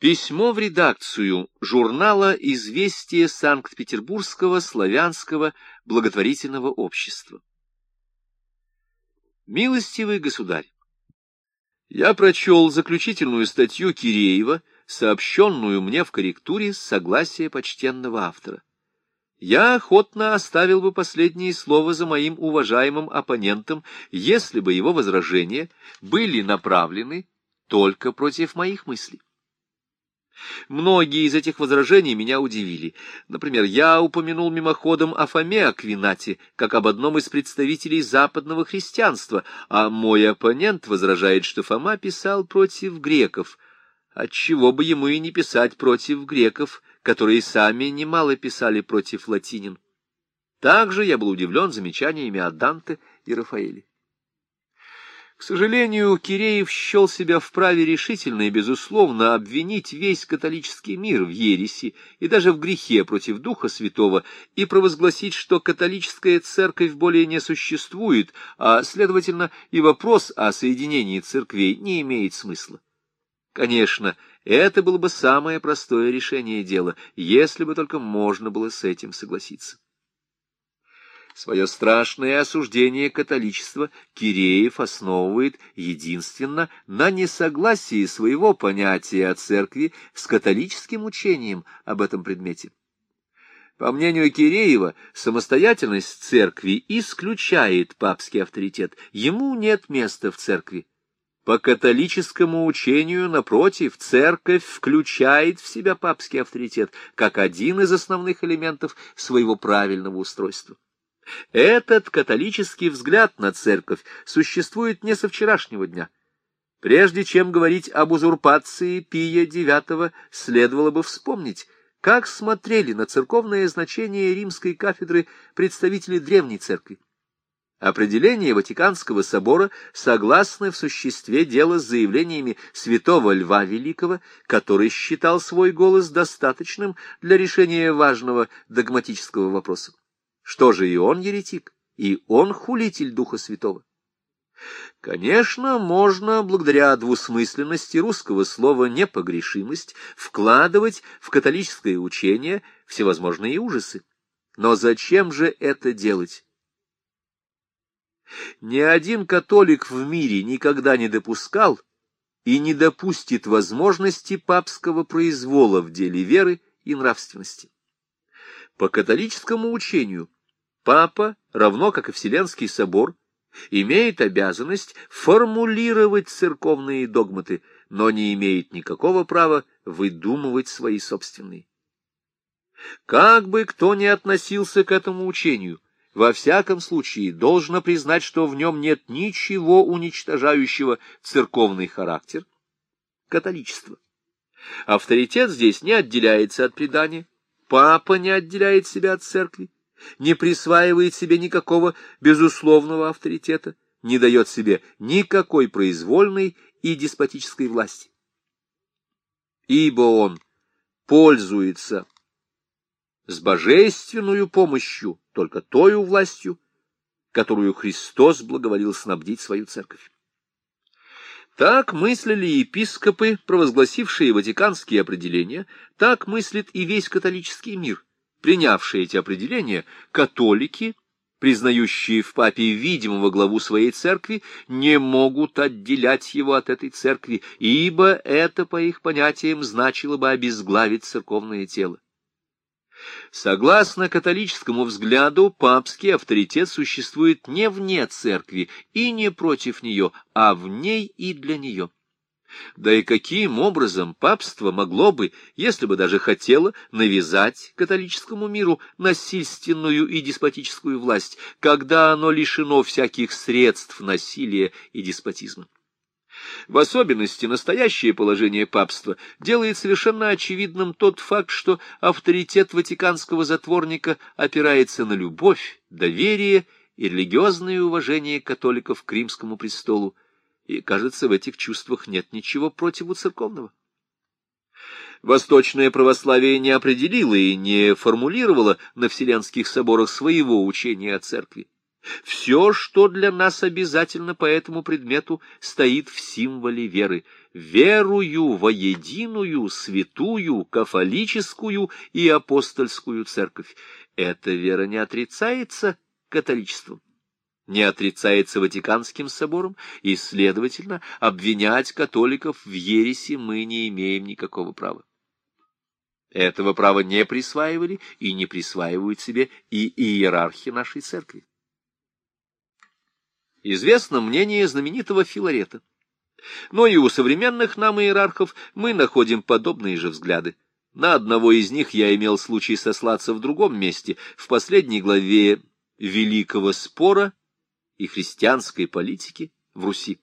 Письмо в редакцию журнала «Известия Санкт-Петербургского славянского благотворительного общества». Милостивый государь, я прочел заключительную статью Киреева, сообщенную мне в корректуре с согласия почтенного автора. Я охотно оставил бы последнее слово за моим уважаемым оппонентом, если бы его возражения были направлены только против моих мыслей. Многие из этих возражений меня удивили. Например, я упомянул мимоходом о Фоме Аквинате, как об одном из представителей западного христианства, а мой оппонент возражает, что Фома писал против греков. Отчего бы ему и не писать против греков, которые сами немало писали против латинин. Также я был удивлен замечаниями о Данте и Рафаэле. К сожалению, Киреев счел себя вправе решительно и безусловно обвинить весь католический мир в ереси и даже в грехе против Духа Святого и провозгласить, что католическая церковь более не существует, а, следовательно, и вопрос о соединении церквей не имеет смысла. Конечно, это было бы самое простое решение дела, если бы только можно было с этим согласиться. Свое страшное осуждение католичества Киреев основывает единственно на несогласии своего понятия о церкви с католическим учением об этом предмете. По мнению Киреева, самостоятельность церкви исключает папский авторитет, ему нет места в церкви. По католическому учению, напротив, церковь включает в себя папский авторитет как один из основных элементов своего правильного устройства. Этот католический взгляд на церковь существует не со вчерашнего дня. Прежде чем говорить об узурпации Пия IX, следовало бы вспомнить, как смотрели на церковное значение римской кафедры представители древней церкви. Определение Ватиканского собора согласно в существе дела с заявлениями святого Льва Великого, который считал свой голос достаточным для решения важного догматического вопроса. Что же и он еретик, и он хулитель Духа Святого? Конечно, можно, благодаря двусмысленности русского слова «непогрешимость», вкладывать в католическое учение всевозможные ужасы. Но зачем же это делать? Ни один католик в мире никогда не допускал и не допустит возможности папского произвола в деле веры и нравственности. По католическому учению папа, равно как и Вселенский собор, имеет обязанность формулировать церковные догматы, но не имеет никакого права выдумывать свои собственные. Как бы кто ни относился к этому учению, во всяком случае должно признать, что в нем нет ничего уничтожающего церковный характер, католичество. Авторитет здесь не отделяется от предания, Папа не отделяет себя от церкви, не присваивает себе никакого безусловного авторитета, не дает себе никакой произвольной и деспотической власти. Ибо он пользуется с божественную помощью только тою властью, которую Христос благоволил снабдить свою церковь. Так мыслили епископы, провозгласившие ватиканские определения, так мыслит и весь католический мир. Принявшие эти определения, католики, признающие в папе видимого главу своей церкви, не могут отделять его от этой церкви, ибо это, по их понятиям, значило бы обезглавить церковное тело. Согласно католическому взгляду, папский авторитет существует не вне церкви и не против нее, а в ней и для нее. Да и каким образом папство могло бы, если бы даже хотело, навязать католическому миру насильственную и деспотическую власть, когда оно лишено всяких средств насилия и деспотизма? В особенности настоящее положение папства делает совершенно очевидным тот факт, что авторитет ватиканского затворника опирается на любовь, доверие и религиозное уважение католиков к римскому престолу, и, кажется, в этих чувствах нет ничего противоцерковного. Восточное православие не определило и не формулировало на вселенских соборах своего учения о церкви. Все, что для нас обязательно по этому предмету, стоит в символе веры. верую во единую, святую, кафолическую и апостольскую церковь. Эта вера не отрицается католичеством, не отрицается Ватиканским собором, и, следовательно, обвинять католиков в ереси мы не имеем никакого права. Этого права не присваивали и не присваивают себе и иерархи нашей церкви. Известно мнение знаменитого Филарета. Но и у современных нам иерархов мы находим подобные же взгляды. На одного из них я имел случай сослаться в другом месте, в последней главе Великого спора и христианской политики в Руси.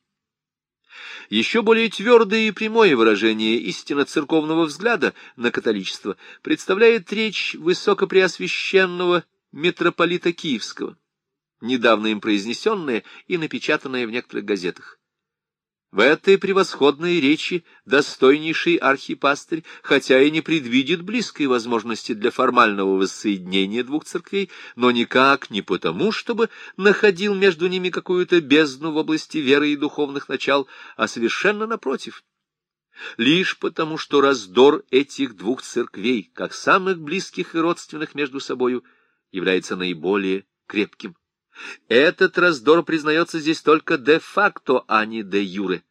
Еще более твердое и прямое выражение истинно церковного взгляда на католичество представляет речь высокопреосвященного митрополита Киевского, недавно им произнесенная и напечатанная в некоторых газетах. В этой превосходной речи достойнейший архипастырь, хотя и не предвидит близкой возможности для формального воссоединения двух церквей, но никак не потому, чтобы находил между ними какую-то бездну в области веры и духовных начал, а совершенно напротив. Лишь потому, что раздор этих двух церквей, как самых близких и родственных между собою, является наиболее крепким. Этот раздор признается здесь только де-факто, а не де-юре.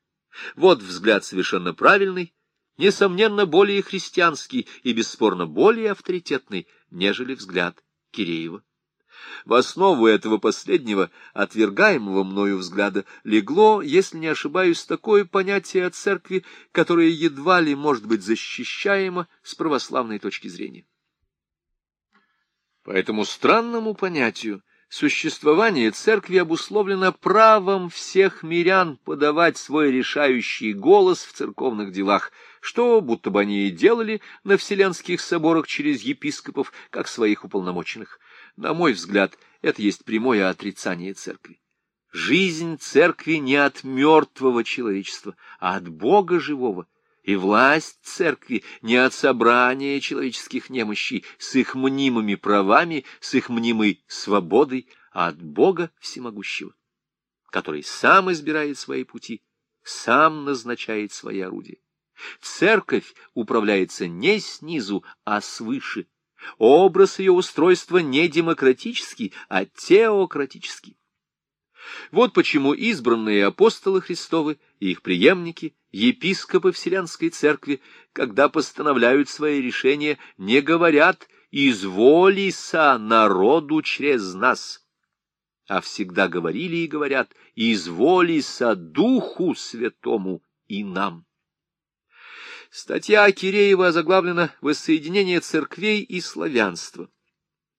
Вот взгляд совершенно правильный, несомненно, более христианский и бесспорно более авторитетный, нежели взгляд Киреева. В основу этого последнего, отвергаемого мною взгляда, легло, если не ошибаюсь, такое понятие о церкви, которое едва ли может быть защищаемо с православной точки зрения. По этому странному понятию существование церкви обусловлено правом всех мирян подавать свой решающий голос в церковных делах, что будто бы они и делали на вселенских соборах через епископов, как своих уполномоченных. На мой взгляд, это есть прямое отрицание церкви. Жизнь церкви не от мертвого человечества, а от Бога живого, и власть церкви не от собрания человеческих немощей с их мнимыми правами, с их мнимой свободой, а от Бога всемогущего, который сам избирает свои пути, сам назначает свои орудия. Церковь управляется не снизу, а свыше. Образ ее устройства не демократический, а теократический. Вот почему избранные апостолы Христовы и их преемники, епископы Вселенской Церкви, когда постановляют свои решения, не говорят «изволиса народу через нас», а всегда говорили и говорят «изволиса Духу Святому и нам». Статья Киреева озаглавлена «Воссоединение церквей и славянства».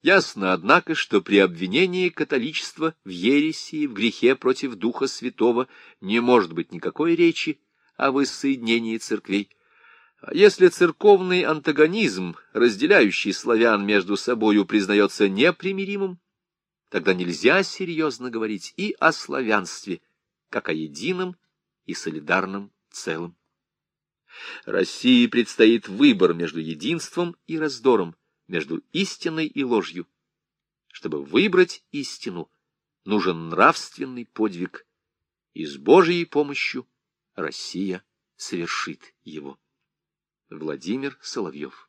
Ясно, однако, что при обвинении католичества в ереси и в грехе против Духа Святого не может быть никакой речи о воссоединении церквей. А если церковный антагонизм, разделяющий славян между собою, признается непримиримым, тогда нельзя серьезно говорить и о славянстве, как о едином и солидарном целом. России предстоит выбор между единством и раздором, между истиной и ложью. Чтобы выбрать истину, нужен нравственный подвиг, и с Божьей помощью Россия совершит его. Владимир Соловьев